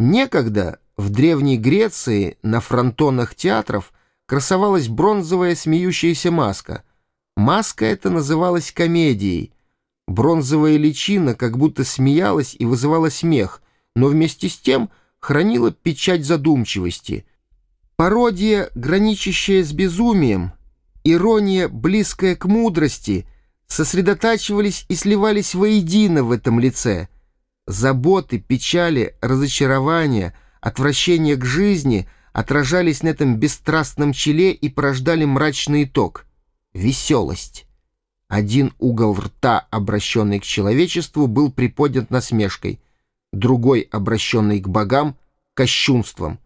Некогда в Древней Греции на фронтонах театров красовалась бронзовая смеющаяся маска. Маска эта называлась комедией. Бронзовая личина как будто смеялась и вызывала смех, но вместе с тем хранила печать задумчивости. Пародия, граничащая с безумием, ирония, близкая к мудрости, сосредотачивались и сливались воедино в этом лице. Заботы, печали, разочарования — отвращение к жизни отражались на этом бесстрастном челе и порождали мрачный итог — веселость. Один угол рта, обращенный к человечеству, был приподнят насмешкой, другой, обращенный к богам, — кощунством.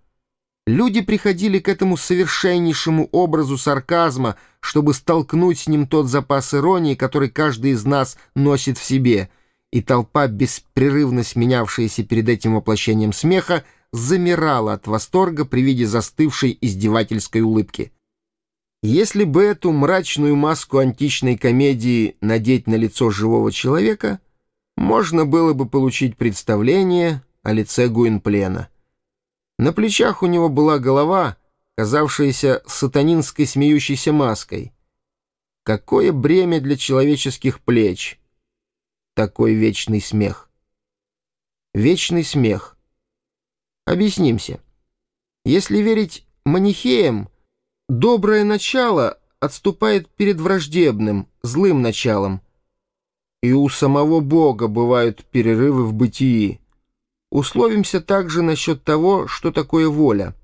Люди приходили к этому совершеннейшему образу сарказма, чтобы столкнуть с ним тот запас иронии, который каждый из нас носит в себе, и толпа, беспрерывно сменявшаяся перед этим воплощением смеха, замирала от восторга при виде застывшей издевательской улыбки. Если бы эту мрачную маску античной комедии надеть на лицо живого человека, можно было бы получить представление о лице Гуинплена. На плечах у него была голова, казавшаяся сатанинской смеющейся маской. Какое бремя для человеческих плеч! Такой вечный смех. Вечный смех — Объяснимся. Если верить манихеям, доброе начало отступает перед враждебным, злым началом. И у самого Бога бывают перерывы в бытии. Условимся также насчет того, что такое воля.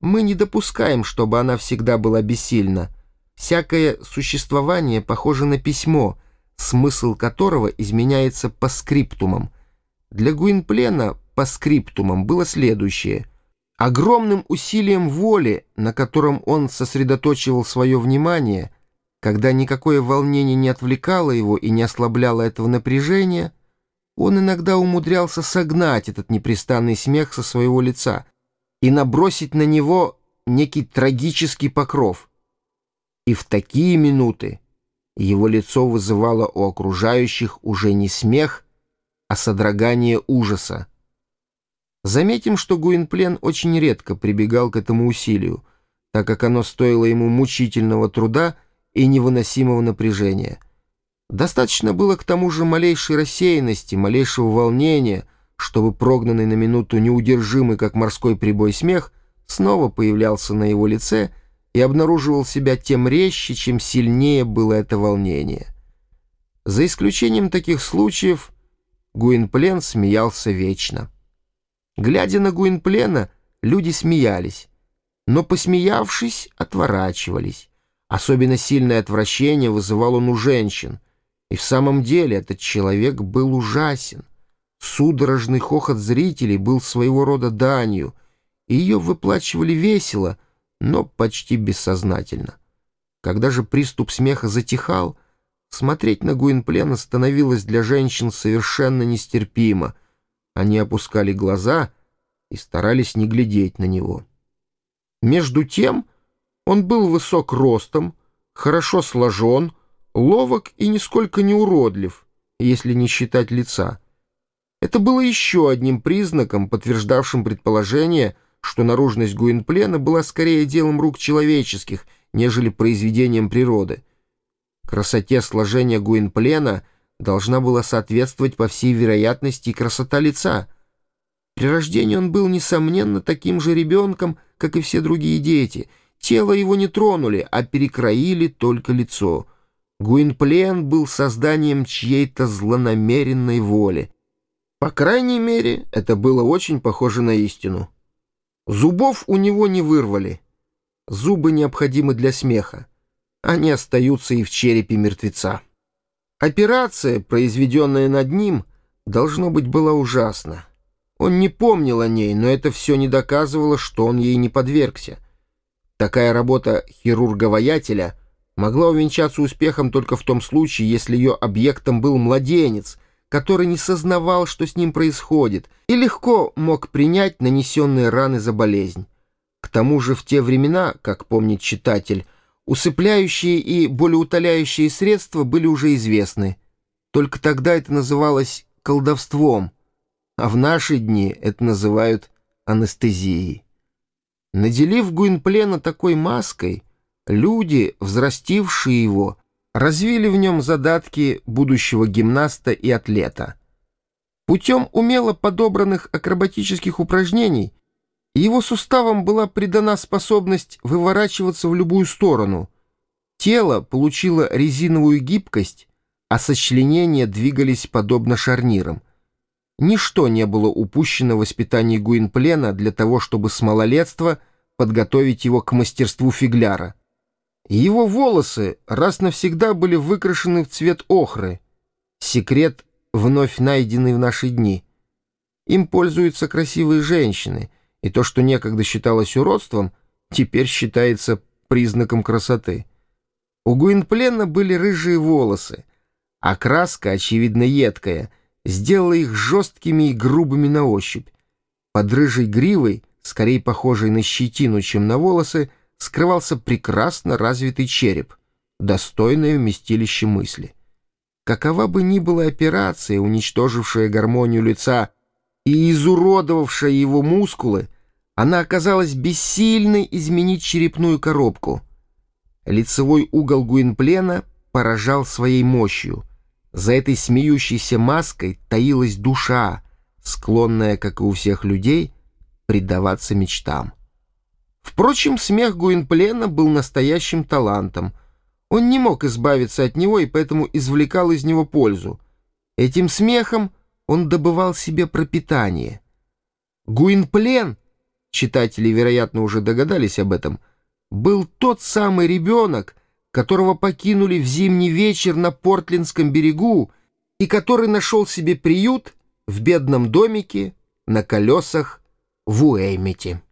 Мы не допускаем, чтобы она всегда была бессильна. Всякое существование похоже на письмо, смысл которого изменяется по скриптумам. Для Гуинплена по скриптумам было следующее. Огромным усилием воли, на котором он сосредоточивал свое внимание, когда никакое волнение не отвлекало его и не ослабляло этого напряжения, он иногда умудрялся согнать этот непрестанный смех со своего лица и набросить на него некий трагический покров. И в такие минуты его лицо вызывало у окружающих уже не смех, а содрогание ужаса. Заметим, что Гуинплен очень редко прибегал к этому усилию, так как оно стоило ему мучительного труда и невыносимого напряжения. Достаточно было к тому же малейшей рассеянности, малейшего волнения, чтобы прогнанный на минуту неудержимый, как морской прибой смех, снова появлялся на его лице и обнаруживал себя тем резче, чем сильнее было это волнение. За исключением таких случаев Гуинплен смеялся вечно. Глядя на Гуинплена, люди смеялись, но, посмеявшись, отворачивались. Особенно сильное отвращение вызывал он у женщин. И в самом деле этот человек был ужасен. Судорожный хохот зрителей был своего рода данью, и ее выплачивали весело, но почти бессознательно. Когда же приступ смеха затихал, смотреть на Гуинплена становилось для женщин совершенно нестерпимо — они опускали глаза и старались не глядеть на него. Между тем он был высок ростом, хорошо сложен, ловок и нисколько не уродлив, если не считать лица. Это было еще одним признаком, подтверждавшим предположение, что наружность Гуинплена была скорее делом рук человеческих, нежели произведением природы. Красоте сложения Гуинплена должна была соответствовать по всей вероятности красота лица. При рождении он был, несомненно, таким же ребенком, как и все другие дети. Тело его не тронули, а перекроили только лицо. Гуинплен был созданием чьей-то злонамеренной воли. По крайней мере, это было очень похоже на истину. Зубов у него не вырвали. Зубы необходимы для смеха. Они остаются и в черепе мертвеца. Операция, произведенная над ним, должно быть, была ужасна. Он не помнил о ней, но это все не доказывало, что он ей не подвергся. Такая работа хирурга-воятеля могла увенчаться успехом только в том случае, если ее объектом был младенец, который не сознавал, что с ним происходит, и легко мог принять нанесенные раны за болезнь. К тому же в те времена, как помнит читатель, Усыпляющие и болеутоляющие средства были уже известны. Только тогда это называлось колдовством, а в наши дни это называют анестезией. Наделив Гуинплена такой маской, люди, взрастившие его, развили в нем задатки будущего гимнаста и атлета. Путем умело подобранных акробатических упражнений его суставам была придана способность выворачиваться в любую сторону. Тело получило резиновую гибкость, а сочленения двигались подобно шарнирам. Ничто не было упущено в воспитании Гуинплена для того, чтобы с малолетства подготовить его к мастерству фигляра. Его волосы раз навсегда были выкрашены в цвет охры. Секрет, вновь найденный в наши дни. Им пользуются красивые женщины, и то, что некогда считалось уродством, теперь считается признаком красоты. У Гуинплена были рыжие волосы, а краска, очевидно, едкая, сделала их жесткими и грубыми на ощупь. Под рыжей гривой, скорее похожей на щетину, чем на волосы, скрывался прекрасно развитый череп, достойное вместилище мысли. Какова бы ни была операция, уничтожившая гармонию лица и изуродовавшая его мускулы, она оказалась бессильной изменить черепную коробку. Лицевой угол Гуинплена поражал своей мощью. За этой смеющейся маской таилась душа, склонная, как и у всех людей, предаваться мечтам. Впрочем, смех Гуинплена был настоящим талантом. Он не мог избавиться от него и поэтому извлекал из него пользу. Этим смехом он добывал себе пропитание. Гуинплен, читатели, вероятно, уже догадались об этом, был тот самый ребенок, которого покинули в зимний вечер на Портлендском берегу и который нашел себе приют в бедном домике на колесах в Уэймете.